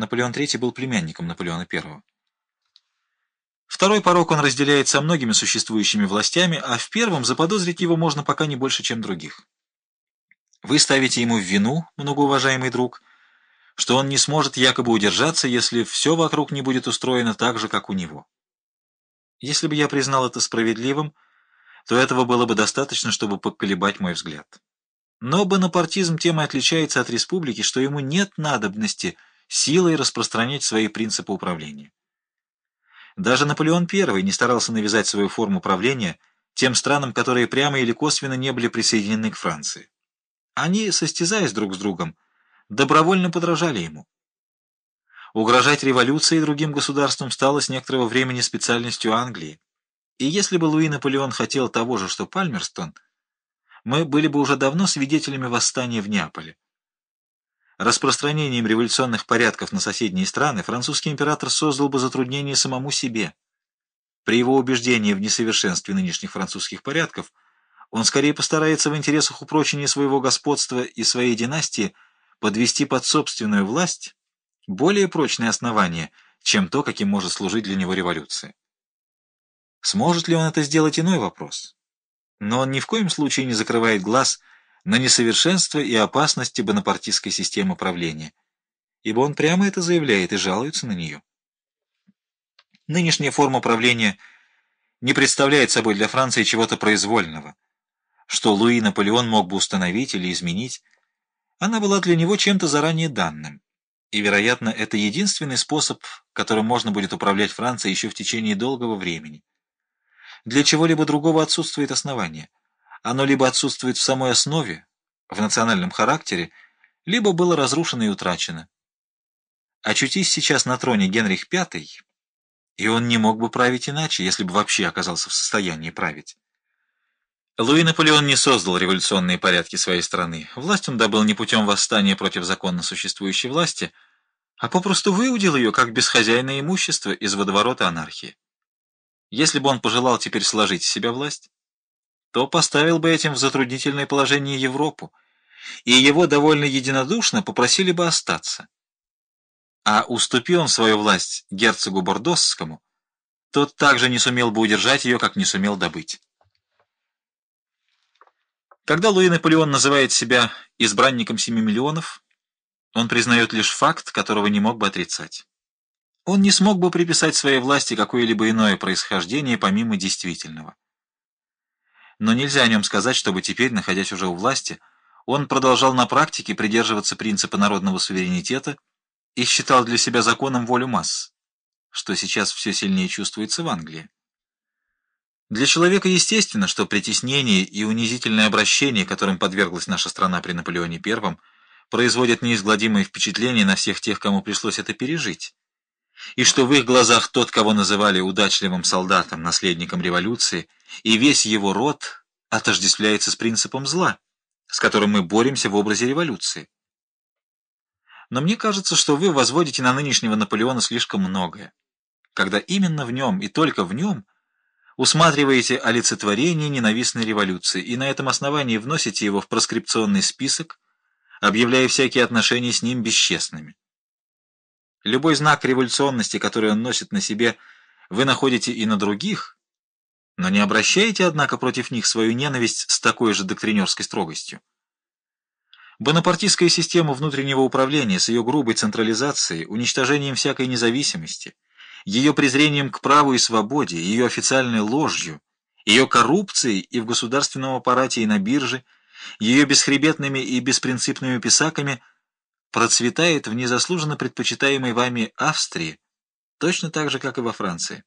Наполеон III был племянником Наполеона I. Второй порог он разделяет со многими существующими властями, а в первом заподозрить его можно пока не больше, чем других. Вы ставите ему в вину, многоуважаемый друг, что он не сможет якобы удержаться, если все вокруг не будет устроено так же, как у него. Если бы я признал это справедливым, то этого было бы достаточно, чтобы поколебать мой взгляд. Но бонапартизм тем и отличается от республики, что ему нет надобности силой распространять свои принципы управления. Даже Наполеон I не старался навязать свою форму правления тем странам, которые прямо или косвенно не были присоединены к Франции. Они, состязаясь друг с другом, добровольно подражали ему. Угрожать революцией другим государствам стало с некоторого времени специальностью Англии. И если бы Луи Наполеон хотел того же, что Пальмерстон, мы были бы уже давно свидетелями восстания в Неаполе. Распространением революционных порядков на соседние страны французский император создал бы затруднение самому себе. При его убеждении в несовершенстве нынешних французских порядков он скорее постарается в интересах упрочения своего господства и своей династии подвести под собственную власть более прочные основания, чем то, каким может служить для него революция. Сможет ли он это сделать, иной вопрос. Но он ни в коем случае не закрывает глаз на несовершенство и опасности бонапартистской системы правления, ибо он прямо это заявляет и жалуется на нее. Нынешняя форма правления не представляет собой для Франции чего-то произвольного, что Луи Наполеон мог бы установить или изменить. Она была для него чем-то заранее данным, и, вероятно, это единственный способ, которым можно будет управлять Францией еще в течение долгого времени. Для чего-либо другого отсутствует основание – оно либо отсутствует в самой основе, в национальном характере, либо было разрушено и утрачено. Очутись сейчас на троне Генрих V, и он не мог бы править иначе, если бы вообще оказался в состоянии править. Луи Наполеон не создал революционные порядки своей страны. Власть он добыл не путем восстания против законно существующей власти, а попросту выудил ее как бесхозяйное имущество из водоворота анархии. Если бы он пожелал теперь сложить в себя власть, то поставил бы этим в затруднительное положение Европу, и его довольно единодушно попросили бы остаться. А уступи он свою власть герцогу Бордосскому, тот также не сумел бы удержать ее, как не сумел добыть. Когда Луи Наполеон называет себя избранником семи миллионов, он признает лишь факт, которого не мог бы отрицать. Он не смог бы приписать своей власти какое-либо иное происхождение помимо действительного но нельзя о нем сказать, чтобы теперь, находясь уже у власти, он продолжал на практике придерживаться принципа народного суверенитета и считал для себя законом волю масс, что сейчас все сильнее чувствуется в Англии. Для человека естественно, что притеснение и унизительное обращение, которым подверглась наша страна при Наполеоне I, производят неизгладимое впечатление на всех тех, кому пришлось это пережить и что в их глазах тот, кого называли удачливым солдатом, наследником революции, и весь его род отождествляется с принципом зла, с которым мы боремся в образе революции. Но мне кажется, что вы возводите на нынешнего Наполеона слишком многое, когда именно в нем и только в нем усматриваете олицетворение ненавистной революции и на этом основании вносите его в проскрипционный список, объявляя всякие отношения с ним бесчестными. Любой знак революционности, который он носит на себе, вы находите и на других, но не обращаете, однако, против них свою ненависть с такой же доктринерской строгостью. Бонапартистская система внутреннего управления с ее грубой централизацией, уничтожением всякой независимости, ее презрением к праву и свободе, ее официальной ложью, ее коррупцией и в государственном аппарате, и на бирже, ее бесхребетными и беспринципными писаками – процветает в незаслуженно предпочитаемой вами Австрии, точно так же, как и во Франции.